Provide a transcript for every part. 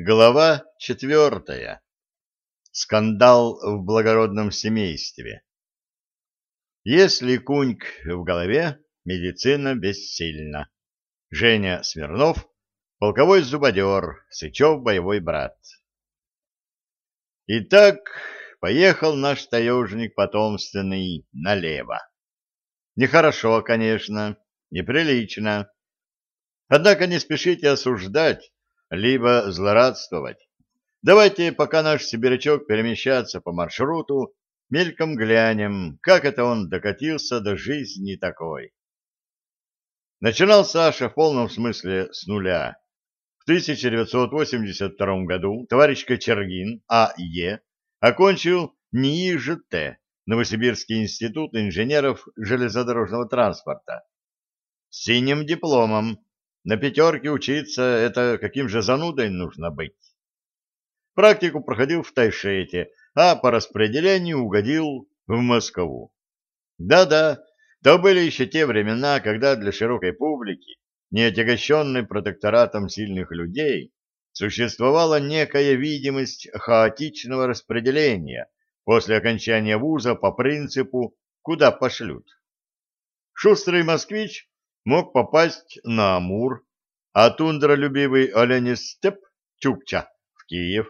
Глава четвертая. Скандал в благородном семействе. Если куньк в голове, медицина бессильна. Женя Смирнов, полковой зубодер, Сычев боевой брат. Итак, поехал наш таежник потомственный налево. Нехорошо, конечно, неприлично. Однако не спешите осуждать, либо злорадствовать. Давайте, пока наш сибирячок перемещается по маршруту, мельком глянем, как это он докатился до жизни такой. Начинал Саша в полном смысле с нуля. В 1982 году товарищ Кочергин А.Е. окончил НИИЖТ, Новосибирский институт инженеров железнодорожного транспорта, с синим дипломом, на пятерке учиться — это каким же занудой нужно быть. Практику проходил в Тайшете, а по распределению угодил в Москву. Да-да, то были еще те времена, когда для широкой публики, не отягощенной протекторатом сильных людей, существовала некая видимость хаотичного распределения после окончания вуза по принципу «куда пошлют». Шустрый москвич мог попасть на Амур, а тундролюбивый оленестеп Чукча в Киев.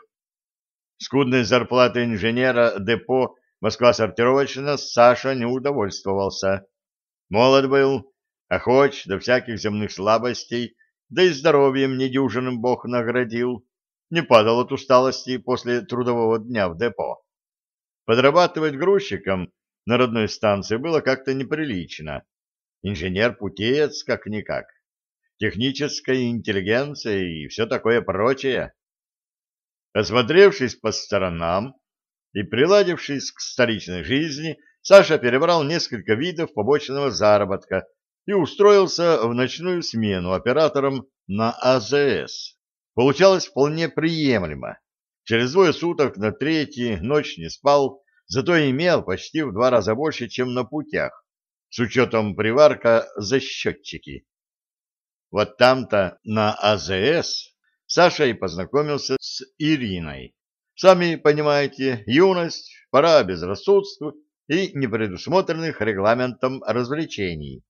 Скудной зарплатой инженера депо Москва-сортировочная Саша не удовольствовался. Молод был, охоч до всяких земных слабостей, да и здоровьем недюжинным бог наградил. Не падал от усталости после трудового дня в депо. Подрабатывать грузчиком на родной станции было как-то неприлично. Инженер-путеец как-никак. Техническая интеллигенция и все такое прочее. Осмотревшись по сторонам и приладившись к столичной жизни, Саша перебрал несколько видов побочного заработка и устроился в ночную смену оператором на АЗС. Получалось вполне приемлемо. Через двое суток на третий ночь не спал, зато имел почти в два раза больше, чем на путях с учетом приварка за счетчики. Вот там-то на АЗС Саша и познакомился с Ириной. Сами понимаете, юность, пора безрассудству и непредусмотренных регламентом развлечений.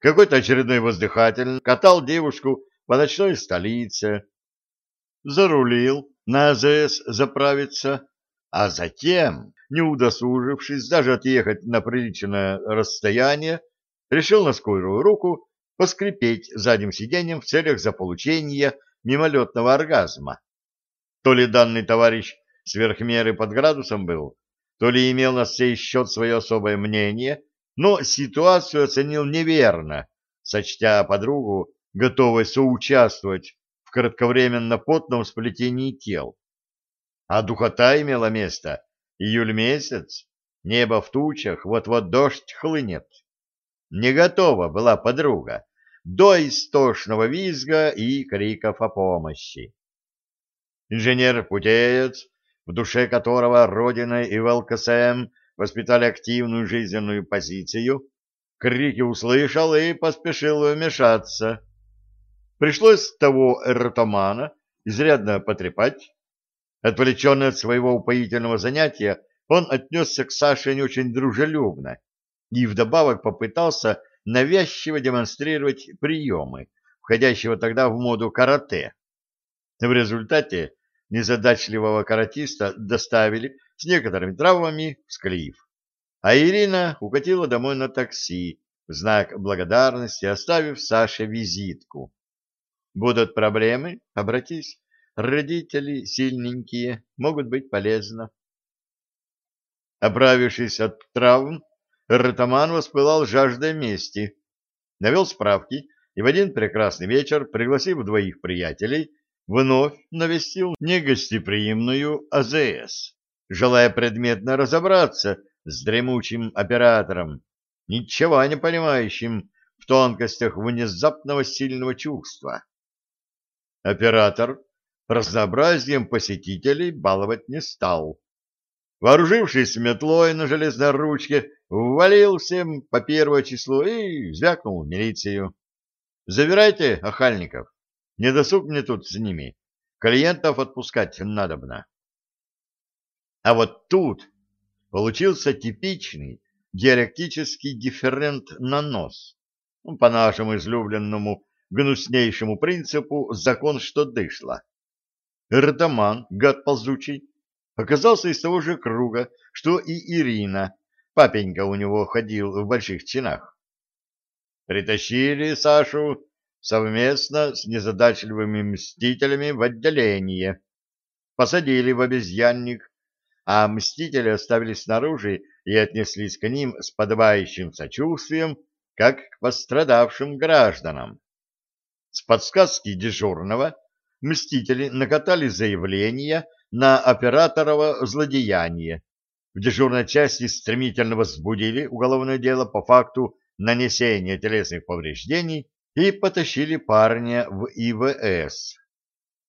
Какой-то очередной воздыхатель катал девушку по ночной столице, зарулил на АЗС заправиться, а затем не удосужившись даже отъехать на приличное расстояние, решил на скорую руку поскрипеть задним сиденьем в целях заполучения мимолетного оргазма. То ли данный товарищ сверхмеры под градусом был, то ли имел на сей счет свое особое мнение, но ситуацию оценил неверно, сочтя подругу, готовой соучаствовать в кратковременно потном сплетении тел. А духота имела место Июль месяц, небо в тучах, вот-вот дождь хлынет. Не готова была подруга до истошного визга и криков о помощи. Инженер-путеец, в душе которого Родина и ВЛКСМ воспитали активную жизненную позицию, крики услышал и поспешил вмешаться. Пришлось того эротомана изрядно потрепать, Отвлеченный от своего упоительного занятия, он отнесся к Саше не очень дружелюбно и вдобавок попытался навязчиво демонстрировать приемы, входящего тогда в моду карате. В результате незадачливого каратиста доставили с некоторыми травмами в Склиф, а Ирина укатила домой на такси в знак благодарности, оставив Саше визитку. «Будут проблемы? Обратись». Родители сильненькие, могут быть полезны. Оправившись от травм, Ратаман воспылал жаждой мести, навел справки и в один прекрасный вечер, пригласив двоих приятелей, вновь навестил негостеприимную АЗС, желая предметно разобраться с дремучим оператором, ничего не понимающим в тонкостях внезапного сильного чувства. Оператор разнообразием посетителей баловать не стал. Вооружившись метлой на железной ручке, ввалил всем по первое число и звякнул в милицию. «Забирайте, охальников, не досуг мне тут с ними. клиентов отпускать надобно. А вот тут получился типичный диалектический дифферент на нос, ну, по нашему излюбленному гнуснейшему принципу закон, что дышло. Эрдаман, гад ползучий, оказался из того же круга, что и Ирина, папенька у него ходил в больших чинах. Притащили Сашу совместно с незадачливыми мстителями в отделение, посадили в обезьянник, а мстители оставили снаружи и отнеслись к ним с подобающим сочувствием, как к пострадавшим гражданам. С подсказки дежурного мстители накатали заявление на операторово злодеяние. В дежурной части стремительно возбудили уголовное дело по факту нанесения телесных повреждений и потащили парня в ИВС.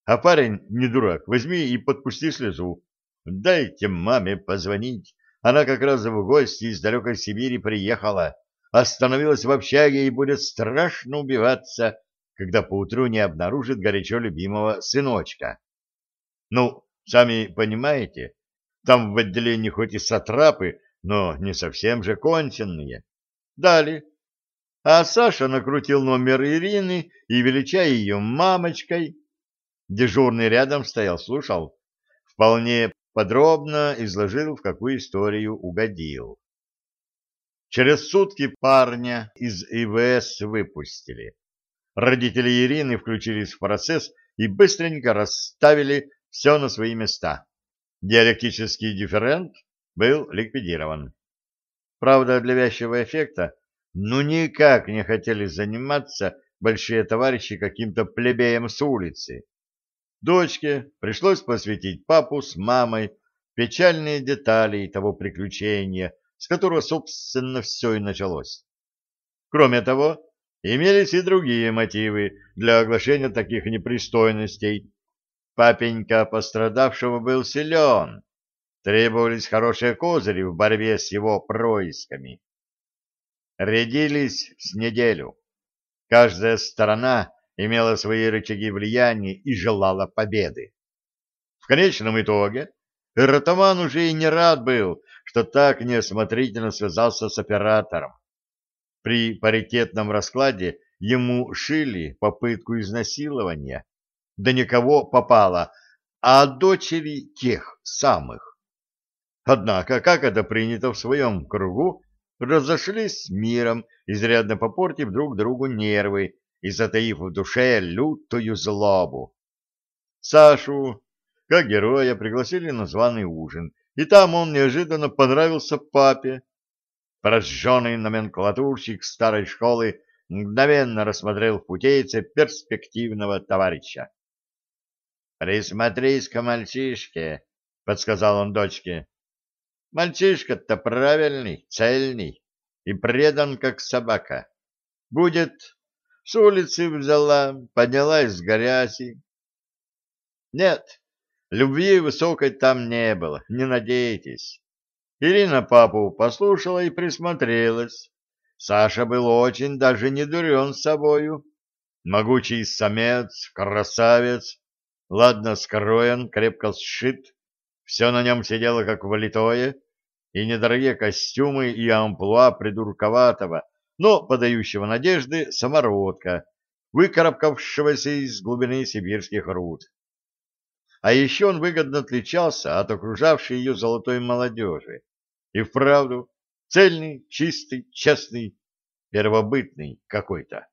А парень, не дурак, возьми и подпусти слезу. Дайте маме позвонить. Она как раз в гости из далекой Сибири приехала. Остановилась в общаге и будет страшно убиваться, когда поутру не обнаружит горячо любимого сыночка. Ну, сами понимаете, там в отделении хоть и сатрапы, но не совсем же конченные. Дали. А Саша накрутил номер Ирины и, величая ее мамочкой, дежурный рядом стоял, слушал, вполне подробно изложил, в какую историю угодил. Через сутки парня из ИВС выпустили. Родители Ирины включились в процесс и быстренько расставили все на свои места. Диалектический дифферент был ликвидирован. Правда, для вязчего эффекта ну никак не хотели заниматься большие товарищи каким-то плебеем с улицы. Дочке пришлось посвятить папу с мамой печальные детали того приключения, с которого, собственно, все и началось. Кроме того, имелись и другие мотивы для оглашения таких непристойностей. Папенька пострадавшего был силен, требовались хорошие козыри в борьбе с его происками. Рядились с неделю. Каждая сторона имела свои рычаги влияния и желала победы. В конечном итоге Ротаман уже и не рад был, что так неосмотрительно связался с оператором. При паритетном раскладе ему шили попытку изнасилования, да никого попало, а дочери тех самых. Однако, как это принято в своем кругу, разошлись с миром, изрядно попортив друг другу нервы и затаив в душе лютую злобу. Сашу, как героя, пригласили на званый ужин, и там он неожиданно понравился папе. Прожженный номенклатурщик старой школы мгновенно рассмотрел в путейце перспективного товарища. — Присмотрись к мальчишке, — подсказал он дочке. Мальчишка-то правильный, цельный и предан, как собака. Будет с улицы взяла, поднялась с грязи. Нет, любви высокой там не было, не надейтесь. Ирина папу послушала и присмотрелась. Саша был очень даже не дурен собою. Могучий самец, красавец, ладно скроен, крепко сшит, все на нем сидело как влитое, и недорогие костюмы и амплуа придурковатого, но подающего надежды самородка, выкарабкавшегося из глубины сибирских руд. А еще он выгодно отличался от окружавшей ее золотой молодежи. И вправду цельный, чистый, честный, первобытный какой-то.